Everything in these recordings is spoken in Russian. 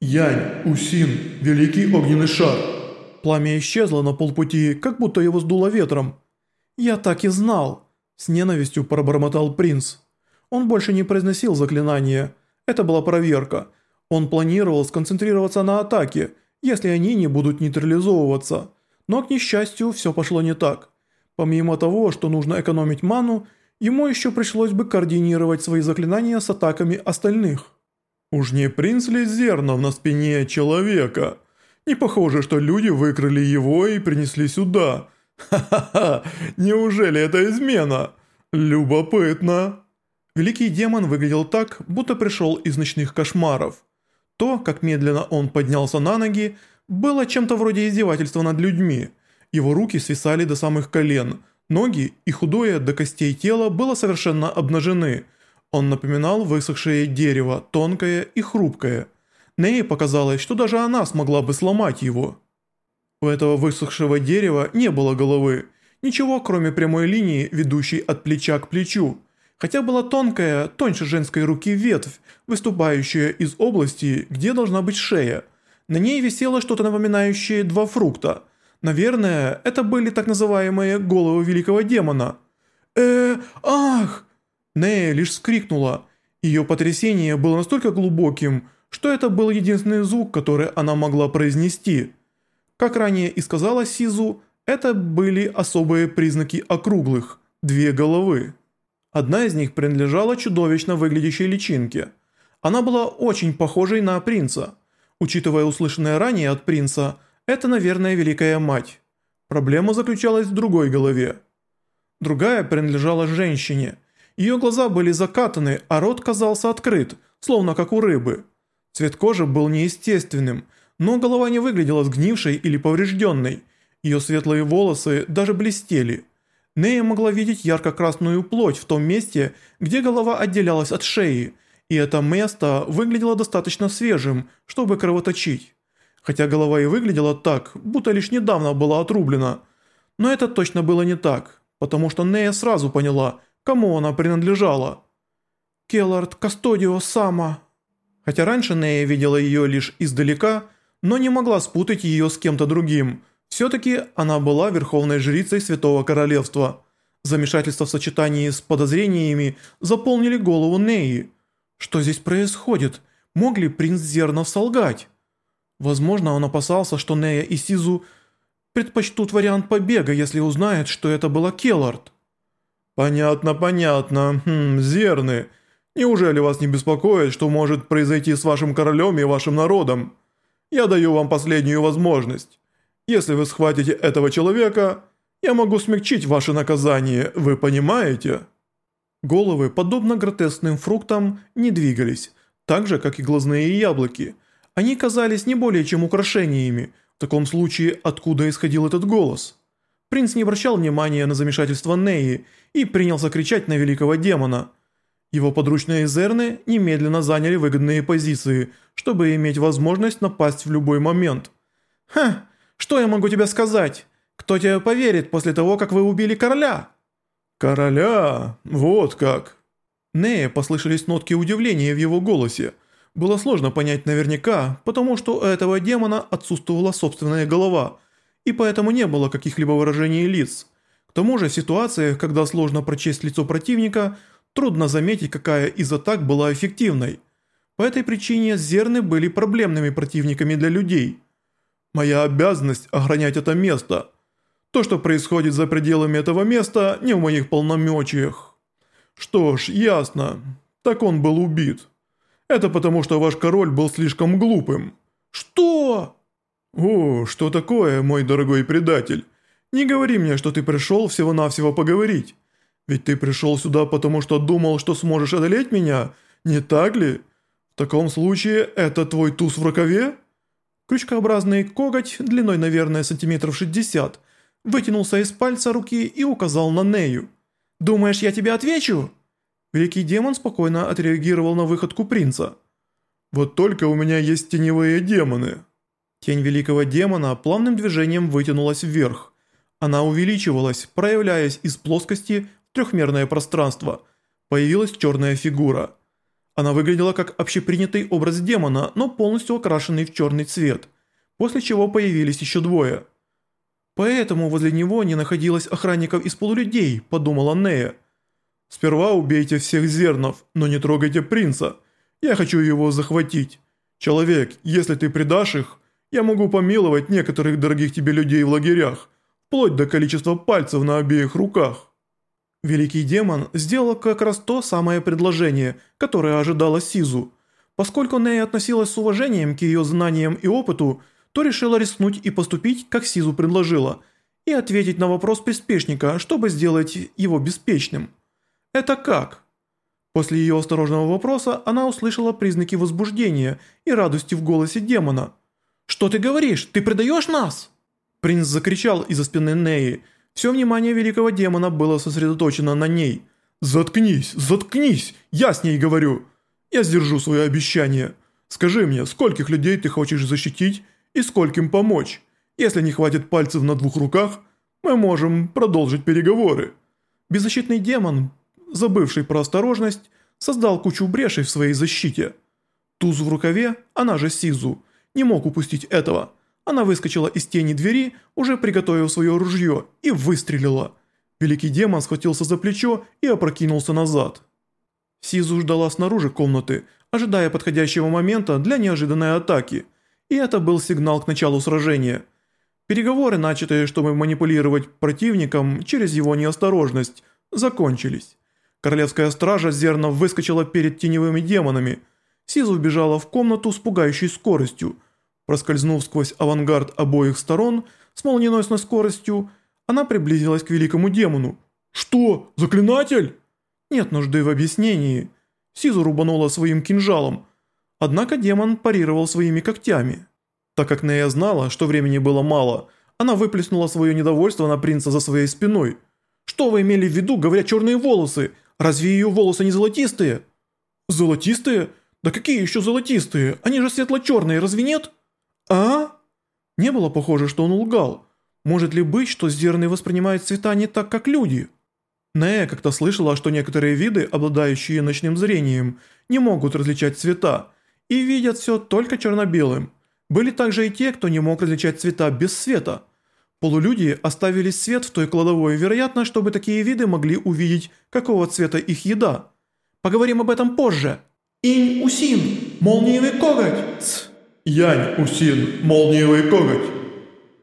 Янь, Усин, великий огненный шар. Пламя исчезло на полпути, как будто его сдуло ветром. «Я так и знал!» – с ненавистью пробормотал принц. Он больше не произносил заклинания. Это была проверка. Он планировал сконцентрироваться на атаке, если они не будут нейтрализовываться. Но, к несчастью, все пошло не так. Помимо того, что нужно экономить ману, ему еще пришлось бы координировать свои заклинания с атаками остальных. Уж не принц ли зернов на спине человека? Не похоже, что люди выкрали его и принесли сюда. Ха-ха-ха, неужели это измена? Любопытно. Великий демон выглядел так, будто пришел из ночных кошмаров. То, как медленно он поднялся на ноги, было чем-то вроде издевательства над людьми. Его руки свисали до самых колен, ноги и худое до костей тело было совершенно обнажены – он напоминал высохшее дерево, тонкое и хрупкое. Ней показалось, что даже она смогла бы сломать его. У этого высохшего дерева не было головы, ничего кроме прямой линии, ведущей от плеча к плечу. Хотя была тонкая, тоньше женской руки ветвь, выступающая из области, где должна быть шея. На ней висело что-то напоминающее два фрукта. Наверное, это были так называемые головы великого демона. э ах!» Нея лишь скрикнула. Ее потрясение было настолько глубоким, что это был единственный звук, который она могла произнести. Как ранее и сказала Сизу, это были особые признаки округлых – две головы. Одна из них принадлежала чудовищно выглядящей личинке. Она была очень похожей на принца. Учитывая услышанное ранее от принца, это, наверное, Великая Мать. Проблема заключалась в другой голове. Другая принадлежала женщине – ее глаза были закатаны, а рот казался открыт, словно как у рыбы. Цвет кожи был неестественным, но голова не выглядела сгнившей или поврежденной. Ее светлые волосы даже блестели. Нея могла видеть ярко-красную плоть в том месте, где голова отделялась от шеи, и это место выглядело достаточно свежим, чтобы кровоточить. Хотя голова и выглядела так, будто лишь недавно была отрублена. Но это точно было не так, потому что Нея сразу поняла – Кому она принадлежала? Келлард Кастодио Сама. Хотя раньше Нея видела ее лишь издалека, но не могла спутать ее с кем-то другим. Все-таки она была верховной жрицей Святого Королевства. Замешательство в сочетании с подозрениями заполнили голову Неи. Что здесь происходит? Мог ли принц Зернов солгать? Возможно, он опасался, что Нея и Сизу предпочтут вариант побега, если узнают, что это была Келлард. «Понятно, понятно. Хм, зерны. Неужели вас не беспокоит, что может произойти с вашим королем и вашим народом? Я даю вам последнюю возможность. Если вы схватите этого человека, я могу смягчить ваше наказание, вы понимаете?» Головы, подобно гротескным фруктам, не двигались, так же, как и глазные яблоки. Они казались не более чем украшениями. В таком случае, откуда исходил этот голос? Принц не обращал внимания на замешательство Неи и принялся кричать на великого демона. Его подручные Зерны немедленно заняли выгодные позиции, чтобы иметь возможность напасть в любой момент. «Ха, что я могу тебе сказать? Кто тебе поверит после того, как вы убили короля?» «Короля? Вот как!» Нея послышались нотки удивления в его голосе. Было сложно понять наверняка, потому что у этого демона отсутствовала собственная голова – и поэтому не было каких-либо выражений лиц. К тому же в ситуациях, когда сложно прочесть лицо противника, трудно заметить, какая из атак была эффективной. По этой причине зерны были проблемными противниками для людей. «Моя обязанность охранять это место. То, что происходит за пределами этого места, не в моих полномочиях». «Что ж, ясно. Так он был убит. Это потому, что ваш король был слишком глупым». «Что?» «О, что такое, мой дорогой предатель? Не говори мне, что ты пришел всего-навсего поговорить. Ведь ты пришел сюда, потому что думал, что сможешь одолеть меня, не так ли? В таком случае это твой туз в рукаве?» Крючкообразный коготь, длиной, наверное, сантиметров 60, вытянулся из пальца руки и указал на Нею. «Думаешь, я тебе отвечу?» Великий демон спокойно отреагировал на выходку принца. «Вот только у меня есть теневые демоны». Тень великого демона плавным движением вытянулась вверх. Она увеличивалась, проявляясь из плоскости в трехмерное пространство. Появилась черная фигура. Она выглядела как общепринятый образ демона, но полностью окрашенный в черный цвет, после чего появились еще двое. «Поэтому возле него не находилось охранников из полулюдей», – подумала Нея. «Сперва убейте всех зернов, но не трогайте принца. Я хочу его захватить. Человек, если ты предашь их, я могу помиловать некоторых дорогих тебе людей в лагерях, вплоть до количества пальцев на обеих руках». Великий демон сделал как раз то самое предложение, которое ожидала Сизу. Поскольку Нея относилась с уважением к ее знаниям и опыту, то решила рискнуть и поступить, как Сизу предложила, и ответить на вопрос приспешника, чтобы сделать его беспечным. «Это как?» После ее осторожного вопроса она услышала признаки возбуждения и радости в голосе демона. «Что ты говоришь? Ты предаешь нас?» Принц закричал из-за спины Неи – все внимание великого демона было сосредоточено на ней. «Заткнись, заткнись, я с ней говорю. Я сдержу свое обещание. Скажи мне, скольких людей ты хочешь защитить и скольким помочь? Если не хватит пальцев на двух руках, мы можем продолжить переговоры». Беззащитный демон, забывший про осторожность, создал кучу брешей в своей защите. Туз в рукаве, она же Сизу, не мог упустить этого – она выскочила из тени двери, уже приготовив свое ружье, и выстрелила. Великий демон схватился за плечо и опрокинулся назад. Сизу ждала снаружи комнаты, ожидая подходящего момента для неожиданной атаки, и это был сигнал к началу сражения. Переговоры, начатые, чтобы манипулировать противником через его неосторожность, закончились. Королевская стража зерно выскочила перед теневыми демонами. Сизу убежала в комнату с пугающей скоростью – Проскользнув сквозь авангард обоих сторон с молниеносной скоростью, она приблизилась к великому демону. «Что? Заклинатель?» Нет нужды в объяснении. Сизу рубанула своим кинжалом, однако демон парировал своими когтями. Так как Нея знала, что времени было мало, она выплеснула свое недовольство на принца за своей спиной. «Что вы имели в виду, говоря черные волосы? Разве ее волосы не золотистые?» «Золотистые? Да какие еще золотистые? Они же светло-черные, разве нет?» «А?» Не было похоже, что он лгал. Может ли быть, что зерны воспринимают цвета не так, как люди? Нея как-то слышала, что некоторые виды, обладающие ночным зрением, не могут различать цвета и видят все только черно-белым. Были также и те, кто не мог различать цвета без света. Полулюди оставили свет в той кладовой, вероятно, чтобы такие виды могли увидеть, какого цвета их еда. Поговорим об этом позже. Инь-Усин, молниевый коготь. Янь, Усин, молниевый коготь!»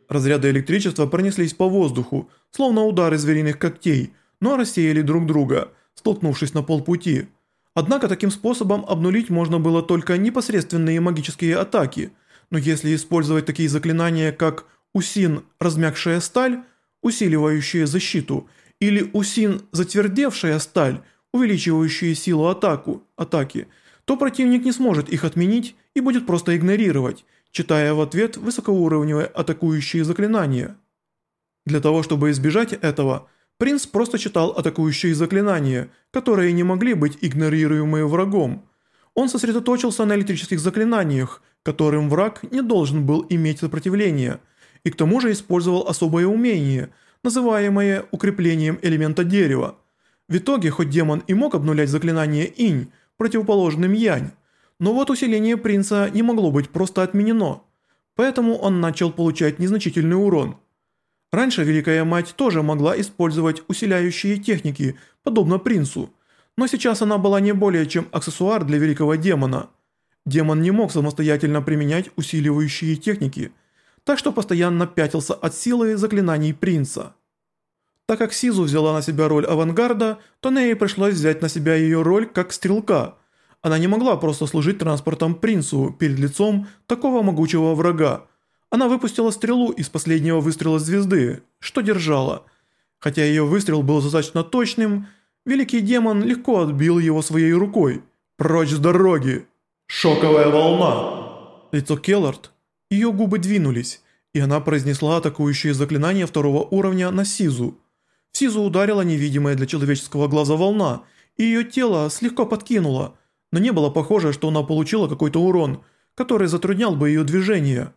Разряды электричества пронеслись по воздуху, словно удары звериных когтей, но рассеяли друг друга, столкнувшись на полпути. Однако таким способом обнулить можно было только непосредственные магические атаки, но если использовать такие заклинания, как «Усин, размягшая сталь», усиливающая защиту, или «Усин, затвердевшая сталь», увеличивающая силу атаку, атаки, то противник не сможет их отменить и будет просто игнорировать, читая в ответ высокоуровневые атакующие заклинания. Для того, чтобы избежать этого, принц просто читал атакующие заклинания, которые не могли быть игнорируемы врагом. Он сосредоточился на электрических заклинаниях, которым враг не должен был иметь сопротивления, и к тому же использовал особое умение, называемое укреплением элемента дерева. В итоге, хоть демон и мог обнулять заклинание инь, противоположным янь, но вот усиление принца не могло быть просто отменено, поэтому он начал получать незначительный урон. Раньше Великая Мать тоже могла использовать усиляющие техники, подобно принцу, но сейчас она была не более чем аксессуар для Великого Демона. Демон не мог самостоятельно применять усиливающие техники, так что постоянно пятился от силы заклинаний принца. Так как Сизу взяла на себя роль авангарда, то Нее пришлось взять на себя ее роль как стрелка – она не могла просто служить транспортом принцу перед лицом такого могучего врага. Она выпустила стрелу из последнего выстрела звезды, что держала. Хотя ее выстрел был достаточно точным, великий демон легко отбил его своей рукой. «Прочь с дороги!» «Шоковая волна!» Лицо Келлард, ее губы двинулись, и она произнесла атакующее заклинание второго уровня на Сизу. Сизу ударила невидимая для человеческого глаза волна, и ее тело слегка подкинуло – но не было похоже, что она получила какой-то урон, который затруднял бы ее движение.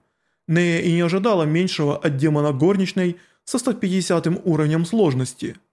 Нея и не ожидала меньшего от демона горничной со 150 уровнем сложности –